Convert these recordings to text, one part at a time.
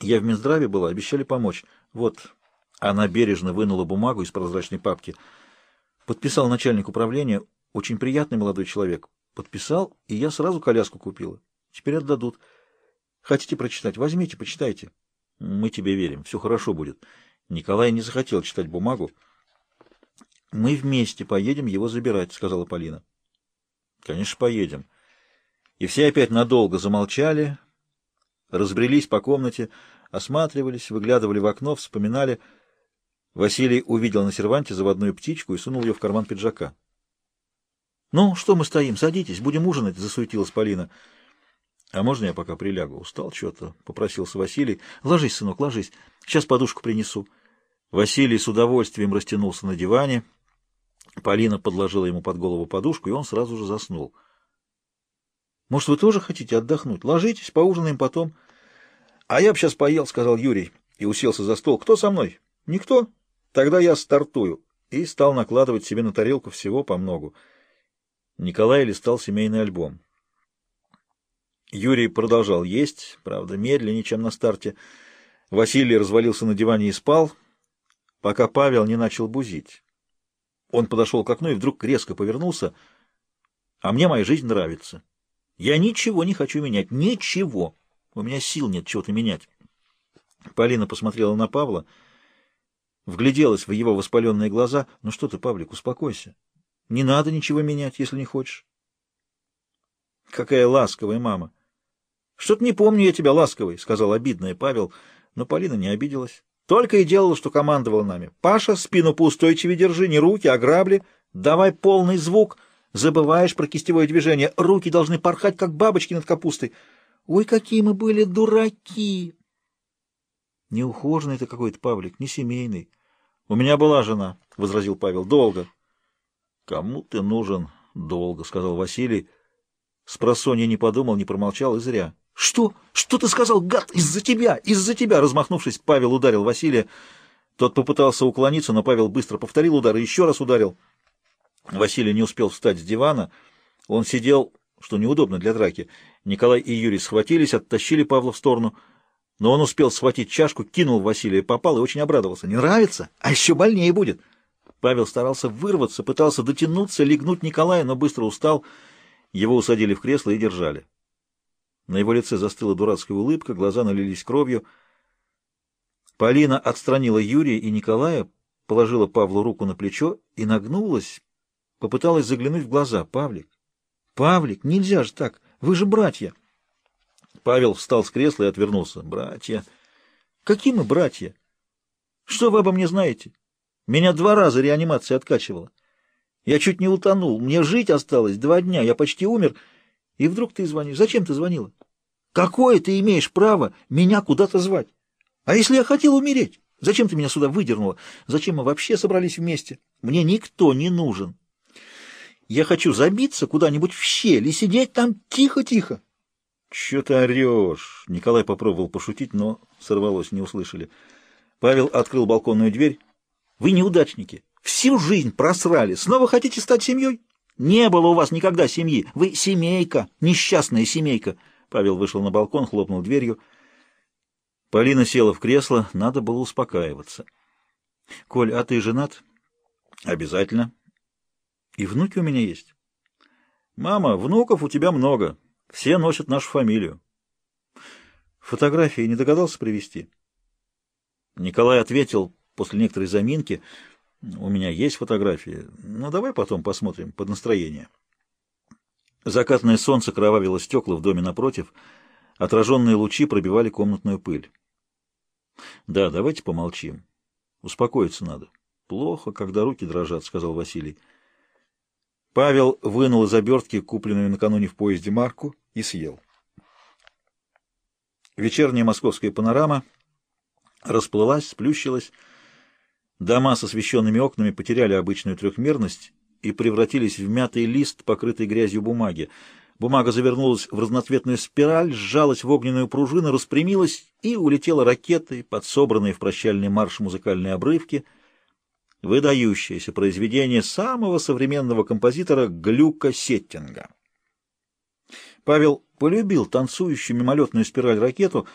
Я в Минздраве была, обещали помочь. Вот, она бережно вынула бумагу из прозрачной папки. Подписал начальник управления, очень приятный молодой человек. Подписал, и я сразу коляску купила. Теперь отдадут. Хотите прочитать? Возьмите, почитайте. Мы тебе верим, все хорошо будет. Николай не захотел читать бумагу. Мы вместе поедем его забирать, сказала Полина. Конечно, поедем. И все опять надолго замолчали, разбрелись по комнате, осматривались, выглядывали в окно, вспоминали. Василий увидел на серванте заводную птичку и сунул ее в карман пиджака. — Ну, что мы стоим? Садитесь, будем ужинать, — засуетилась Полина. — А можно я пока прилягу? Устал что-то, — попросился Василий. — Ложись, сынок, ложись. Сейчас подушку принесу. Василий с удовольствием растянулся на диване. Полина подложила ему под голову подушку, и он сразу же заснул. — Может, вы тоже хотите отдохнуть? Ложитесь, поужинаем потом. — А я б сейчас поел, — сказал Юрий, и уселся за стол. — Кто со мной? — Никто. Тогда я стартую. И стал накладывать себе на тарелку всего по многу. Николай листал семейный альбом. Юрий продолжал есть, правда, медленнее, чем на старте. Василий развалился на диване и спал, пока Павел не начал бузить. Он подошел к окну и вдруг резко повернулся. «А мне моя жизнь нравится. Я ничего не хочу менять. Ничего. У меня сил нет чего-то менять». Полина посмотрела на Павла, вгляделась в его воспаленные глаза. «Ну что ты, Павлик, успокойся. Не надо ничего менять, если не хочешь. Какая ласковая мама. Что-то не помню я тебя ласковой, сказал обидная Павел, но Полина не обиделась. Только и делала, что командовала нами. Паша, спину поустойчивее держи, не руки, а грабли. Давай полный звук. Забываешь про кистевое движение. Руки должны порхать, как бабочки над капустой. Ой, какие мы были дураки! Неухоженный ты какой-то, Павлик, не семейный. У меня была жена, — возразил Павел, — долго. «Кому ты нужен долго?» — сказал Василий. Спросонья не подумал, не промолчал и зря. «Что? Что ты сказал, гад? Из-за тебя! Из-за тебя!» Размахнувшись, Павел ударил Василия. Тот попытался уклониться, но Павел быстро повторил удар и еще раз ударил. Василий не успел встать с дивана. Он сидел, что неудобно для драки. Николай и Юрий схватились, оттащили Павла в сторону. Но он успел схватить чашку, кинул Василия, попал и очень обрадовался. «Не нравится? А еще больнее будет!» Павел старался вырваться, пытался дотянуться, легнуть Николая, но быстро устал. Его усадили в кресло и держали. На его лице застыла дурацкая улыбка, глаза налились кровью. Полина отстранила Юрия и Николая, положила Павлу руку на плечо и нагнулась, попыталась заглянуть в глаза. «Павлик! Павлик, нельзя же так! Вы же братья!» Павел встал с кресла и отвернулся. «Братья! Какие мы братья? Что вы обо мне знаете? Меня два раза реанимация откачивала. Я чуть не утонул. Мне жить осталось два дня. Я почти умер. И вдруг ты звонишь. Зачем ты звонила? Какое ты имеешь право меня куда-то звать? А если я хотел умереть? Зачем ты меня сюда выдернула? Зачем мы вообще собрались вместе? Мне никто не нужен. Я хочу забиться куда-нибудь в щель и сидеть там тихо-тихо. — Че ты орешь? Николай попробовал пошутить, но сорвалось, не услышали. Павел открыл балконную дверь. Вы неудачники. Всю жизнь просрали. Снова хотите стать семьей? Не было у вас никогда семьи. Вы семейка, несчастная семейка. Павел вышел на балкон, хлопнул дверью. Полина села в кресло. Надо было успокаиваться. — Коль, а ты женат? — Обязательно. — И внуки у меня есть? — Мама, внуков у тебя много. Все носят нашу фамилию. — Фотографии не догадался привезти? Николай ответил после некоторой заминки. У меня есть фотографии, ну, давай потом посмотрим под настроение. Закатное солнце кровавило стекла в доме напротив, отраженные лучи пробивали комнатную пыль. Да, давайте помолчим. Успокоиться надо. Плохо, когда руки дрожат, сказал Василий. Павел вынул из обертки, купленную накануне в поезде марку, и съел. Вечерняя московская панорама расплылась, сплющилась, Дома с освещенными окнами потеряли обычную трехмерность и превратились в мятый лист, покрытый грязью бумаги. Бумага завернулась в разноцветную спираль, сжалась в огненную пружину, распрямилась и улетела ракетой под собранные в прощальный марш музыкальные обрывки. Выдающееся произведение самого современного композитора Глюка Сеттинга. Павел полюбил танцующую мимолетную спираль ракету,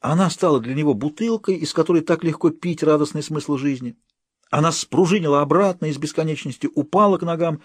Она стала для него бутылкой, из которой так легко пить радостный смысл жизни. Она спружинила обратно из бесконечности, упала к ногам